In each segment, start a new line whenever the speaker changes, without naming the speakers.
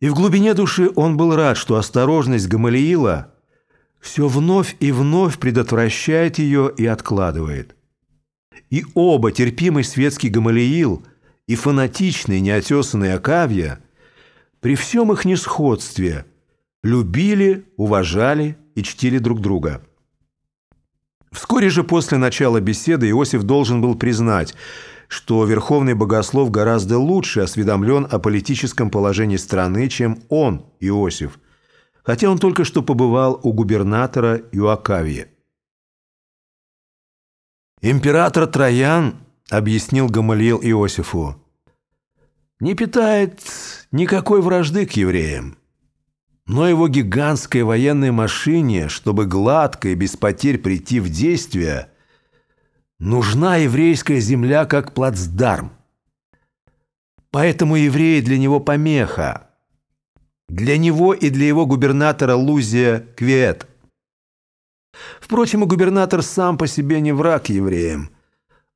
И в глубине души он был рад, что осторожность Гамалиила все вновь и вновь предотвращает ее и откладывает. И оба, терпимый светский Гамалиил и фанатичный неотесанный Акавья, при всем их несходстве, любили, уважали и чтили друг друга. Вскоре же после начала беседы Иосиф должен был признать – что верховный богослов гораздо лучше осведомлен о политическом положении страны, чем он, Иосиф, хотя он только что побывал у губернатора Иоакавия. Император Троян, объяснил Гамалиил Иосифу, не питает никакой вражды к евреям. Но его гигантской военной машине, чтобы гладко и без потерь прийти в действие – Нужна еврейская земля как плацдарм. Поэтому евреи для него помеха. Для него и для его губернатора Лузия Квет. Впрочем, и губернатор сам по себе не враг евреям.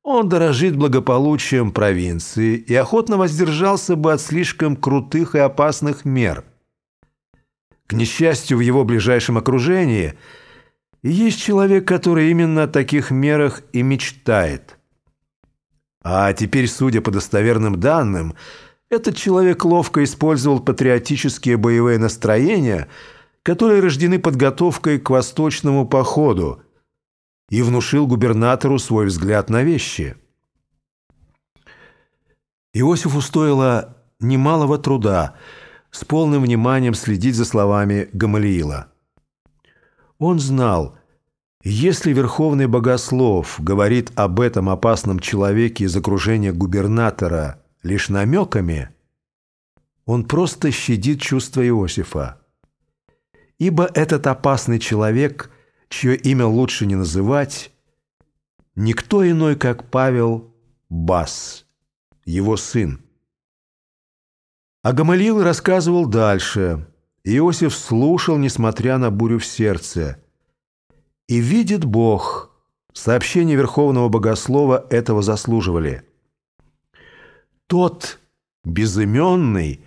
Он дорожит благополучием провинции и охотно воздержался бы от слишком крутых и опасных мер. К несчастью, в его ближайшем окружении – есть человек, который именно о таких мерах и мечтает. А теперь, судя по достоверным данным, этот человек ловко использовал патриотические боевые настроения, которые рождены подготовкой к восточному походу, и внушил губернатору свой взгляд на вещи. Иосифу стоило немалого труда с полным вниманием следить за словами Гамалиила. Он знал, если верховный богослов говорит об этом опасном человеке из окружения губернатора лишь намеками, он просто щадит чувства Иосифа. Ибо этот опасный человек, чье имя лучше не называть, никто иной, как Павел Бас, его сын. А Гамалил рассказывал дальше – Иосиф слушал, несмотря на бурю в сердце. И видит Бог, сообщения Верховного Богослова этого заслуживали. Тот, безыменный,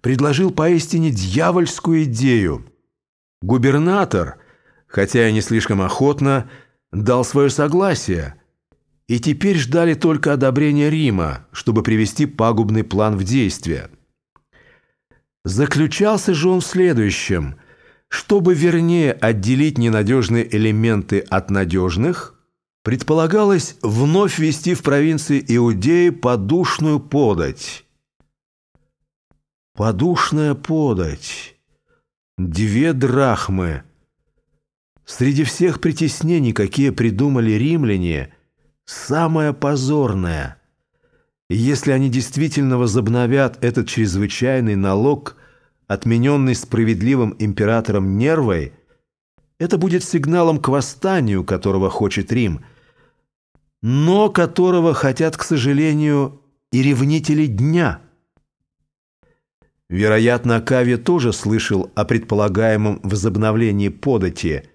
предложил поистине дьявольскую идею. Губернатор, хотя и не слишком охотно, дал свое согласие, и теперь ждали только одобрения Рима, чтобы привести пагубный план в действие. Заключался же он в следующем. Чтобы вернее отделить ненадежные элементы от надежных, предполагалось вновь ввести в провинции Иудеи подушную подать. Подушная подать. Две драхмы. Среди всех притеснений, какие придумали римляне, самое позорное. Если они действительно возобновят этот чрезвычайный налог, отмененный справедливым императором Нервой, это будет сигналом к восстанию, которого хочет Рим, но которого хотят, к сожалению, и ревнители дня. Вероятно, Акави тоже слышал о предполагаемом возобновлении подати,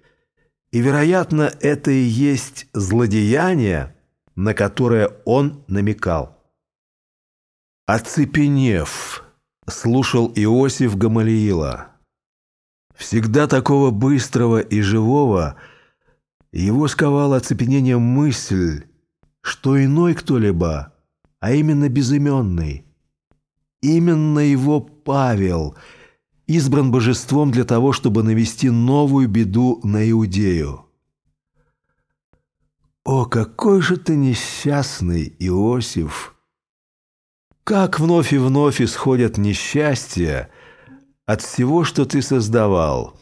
и, вероятно, это и есть злодеяние, на которое он намекал. Оцепенев, слушал Иосиф Гамалиила. Всегда такого быстрого и живого, его сковала оцепенение мысль, что иной кто-либо, а именно безыменный, именно его Павел, избран божеством для того, чтобы навести новую беду на Иудею. «О, какой же ты несчастный, Иосиф!» Как вновь и вновь исходят несчастья от всего, что ты создавал,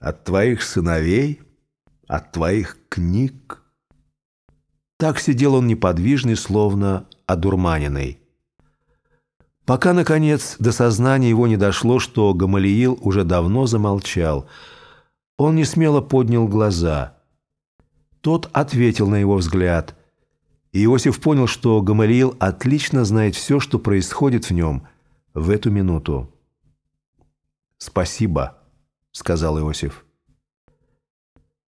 от твоих сыновей, от твоих книг. Так сидел он неподвижный, словно одурманенный. Пока, наконец, до сознания его не дошло, что Гамалиил уже давно замолчал. Он не смело поднял глаза. Тот ответил на его взгляд – Иосиф понял, что Гамалиил отлично знает все, что происходит в нем в эту минуту. «Спасибо», — сказал Иосиф.